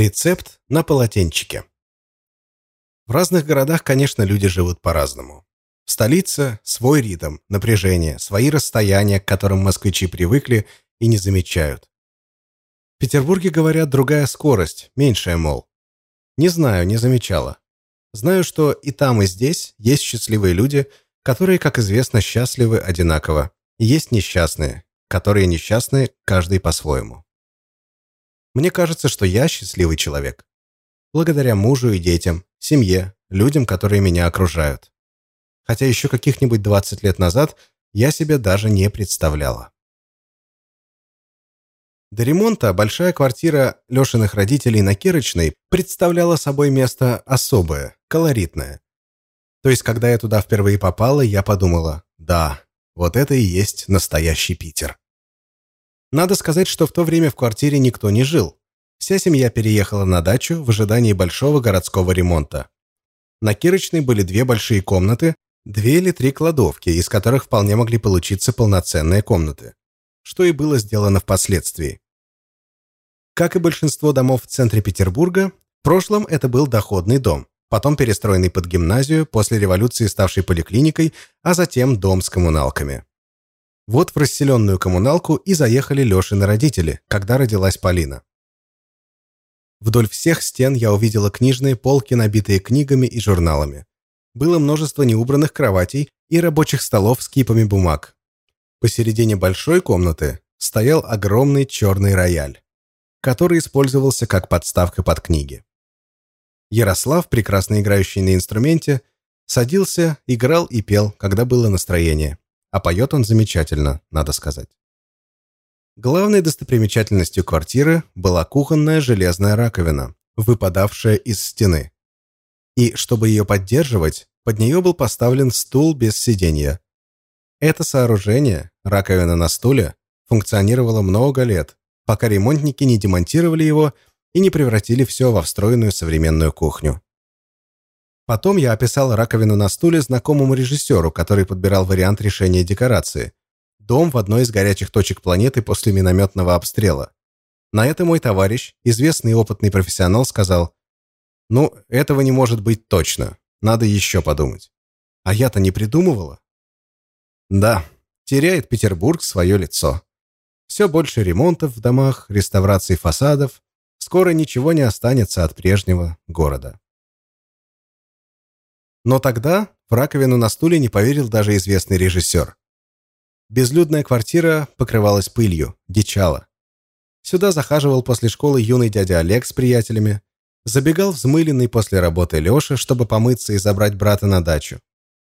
Рецепт на полотенчике. В разных городах, конечно, люди живут по-разному. В столице свой ритм, напряжение, свои расстояния, к которым москвичи привыкли и не замечают. В Петербурге, говорят, другая скорость, меньшая, мол. Не знаю, не замечала. Знаю, что и там, и здесь есть счастливые люди, которые, как известно, счастливы одинаково. И есть несчастные, которые несчастны каждый по-своему. Мне кажется, что я счастливый человек. Благодаря мужу и детям, семье, людям, которые меня окружают. Хотя еще каких-нибудь 20 лет назад я себе даже не представляла. До ремонта большая квартира Лешиных родителей на Кирочной представляла собой место особое, колоритное. То есть, когда я туда впервые попала, я подумала, да, вот это и есть настоящий Питер. Надо сказать, что в то время в квартире никто не жил. Вся семья переехала на дачу в ожидании большого городского ремонта. На Кирочной были две большие комнаты, две или три кладовки, из которых вполне могли получиться полноценные комнаты, что и было сделано впоследствии. Как и большинство домов в центре Петербурга, в прошлом это был доходный дом, потом перестроенный под гимназию, после революции ставший поликлиникой, а затем дом с коммуналками. Вот в расселенную коммуналку и заехали Лешины родители, когда родилась Полина. Вдоль всех стен я увидела книжные полки, набитые книгами и журналами. Было множество неубранных кроватей и рабочих столов с кипами бумаг. Посередине большой комнаты стоял огромный черный рояль, который использовался как подставка под книги. Ярослав, прекрасно играющий на инструменте, садился, играл и пел, когда было настроение. А поет он замечательно, надо сказать. Главной достопримечательностью квартиры была кухонная железная раковина, выпадавшая из стены. И, чтобы ее поддерживать, под нее был поставлен стул без сиденья. Это сооружение, раковина на стуле, функционировало много лет, пока ремонтники не демонтировали его и не превратили все во встроенную современную кухню. Потом я описал раковину на стуле знакомому режиссеру, который подбирал вариант решения декорации. Дом в одной из горячих точек планеты после минометного обстрела. На это мой товарищ, известный опытный профессионал, сказал, «Ну, этого не может быть точно. Надо еще подумать». А я-то не придумывала. Да, теряет Петербург свое лицо. Все больше ремонтов в домах, реставраций фасадов. Скоро ничего не останется от прежнего города. Но тогда в раковину на стуле не поверил даже известный режиссер. Безлюдная квартира покрывалась пылью, дичала. Сюда захаживал после школы юный дядя Олег с приятелями, забегал взмыленный после работы Леша, чтобы помыться и забрать брата на дачу.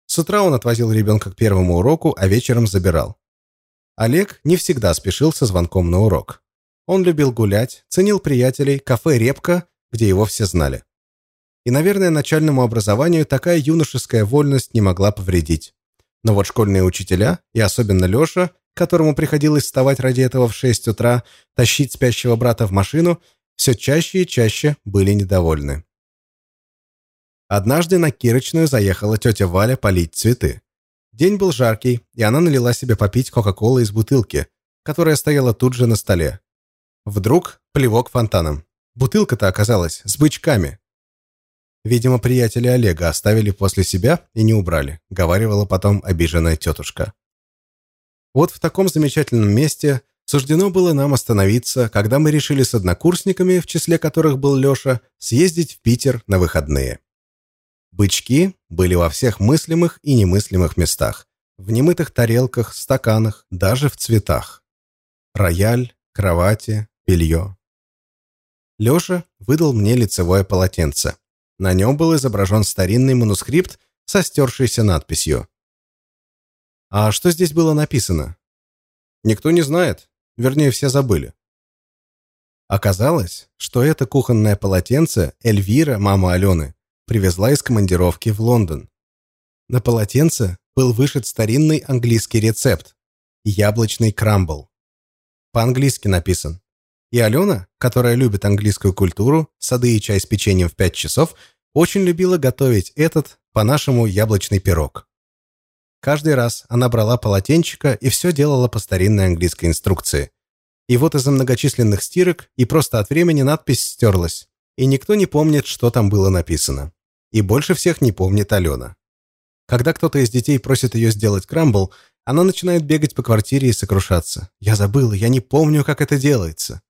С утра он отвозил ребенка к первому уроку, а вечером забирал. Олег не всегда спешил со звонком на урок. Он любил гулять, ценил приятелей, кафе «Репка», где его все знали. И, наверное, начальному образованию такая юношеская вольность не могла повредить. Но вот школьные учителя, и особенно Леша, которому приходилось вставать ради этого в 6 утра, тащить спящего брата в машину, все чаще и чаще были недовольны. Однажды на Кирочную заехала тетя Валя полить цветы. День был жаркий, и она налила себе попить Кока-Колы из бутылки, которая стояла тут же на столе. Вдруг плевок фонтаном. Бутылка-то оказалась с бычками. Видимо, приятели Олега оставили после себя и не убрали, говаривала потом обиженная тетушка. Вот в таком замечательном месте суждено было нам остановиться, когда мы решили с однокурсниками, в числе которых был Леша, съездить в Питер на выходные. Бычки были во всех мыслимых и немыслимых местах. В немытых тарелках, стаканах, даже в цветах. Рояль, кровати, белье. Леша выдал мне лицевое полотенце. На нем был изображен старинный манускрипт со стершейся надписью. А что здесь было написано? Никто не знает. Вернее, все забыли. Оказалось, что это кухонное полотенце Эльвира, мама Алены, привезла из командировки в Лондон. На полотенце был вышит старинный английский рецепт – яблочный крамбл. По-английски написан. И Алена, которая любит английскую культуру, сады и чай с печеньем в 5 часов, очень любила готовить этот, по-нашему, яблочный пирог. Каждый раз она брала полотенчика и все делала по старинной английской инструкции. И вот из-за многочисленных стирок и просто от времени надпись стерлась. и никто не помнит, что там было написано. И больше всех не помнит Алена. Когда кто-то из детей просит ее сделать крамбл, она начинает бегать по квартире и сокрушаться. «Я забыла, я не помню, как это делается».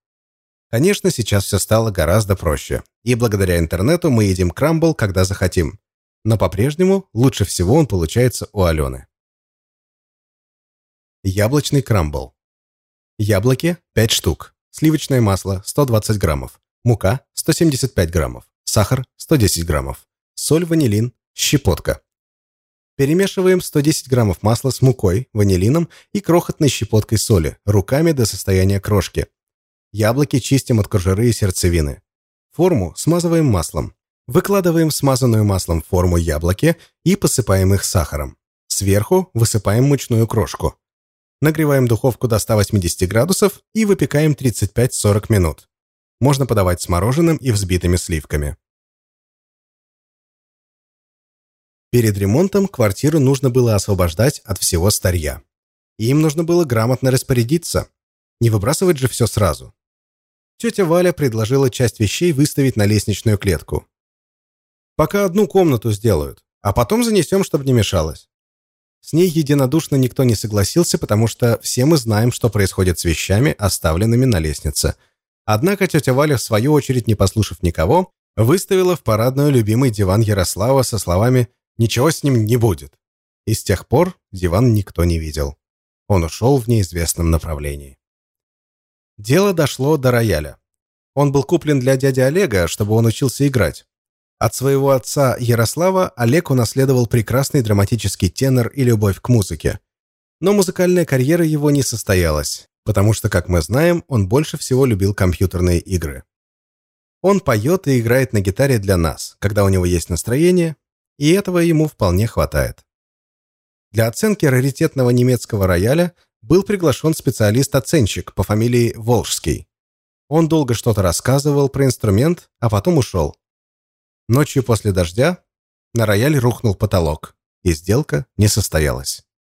Конечно, сейчас все стало гораздо проще. И благодаря интернету мы едим крамбл, когда захотим. Но по-прежнему лучше всего он получается у Алены. Яблочный крамбл. Яблоки – 5 штук. Сливочное масло – 120 граммов. Мука – 175 граммов. Сахар – 110 граммов. Соль, ванилин, щепотка. Перемешиваем 110 граммов масла с мукой, ванилином и крохотной щепоткой соли, руками до состояния крошки. Яблоки чистим от кожуры и сердцевины. Форму смазываем маслом. Выкладываем смазанную маслом форму яблоки и посыпаем их сахаром. Сверху высыпаем мучную крошку. Нагреваем духовку до 180 градусов и выпекаем 35-40 минут. Можно подавать с мороженым и взбитыми сливками. Перед ремонтом квартиру нужно было освобождать от всего старья. Им нужно было грамотно распорядиться. Не выбрасывать же все сразу. Тетя Валя предложила часть вещей выставить на лестничную клетку. Пока одну комнату сделают, а потом занесем, чтобы не мешалось. С ней единодушно никто не согласился, потому что все мы знаем, что происходит с вещами, оставленными на лестнице. Однако тетя Валя, в свою очередь, не послушав никого, выставила в парадную любимый диван Ярослава со словами Ничего с ним не будет. И с тех пор диван никто не видел. Он ушел в неизвестном направлении. Дело дошло до рояля. Он был куплен для дяди Олега, чтобы он учился играть. От своего отца Ярослава Олег унаследовал прекрасный драматический тенор и любовь к музыке. Но музыкальная карьера его не состоялась, потому что, как мы знаем, он больше всего любил компьютерные игры. Он поет и играет на гитаре для нас, когда у него есть настроение, и этого ему вполне хватает. Для оценки раритетного немецкого рояля был приглашен специалист-оценщик по фамилии Волжский. Он долго что-то рассказывал про инструмент, а потом ушел. Ночью после дождя на рояль рухнул потолок, и сделка не состоялась.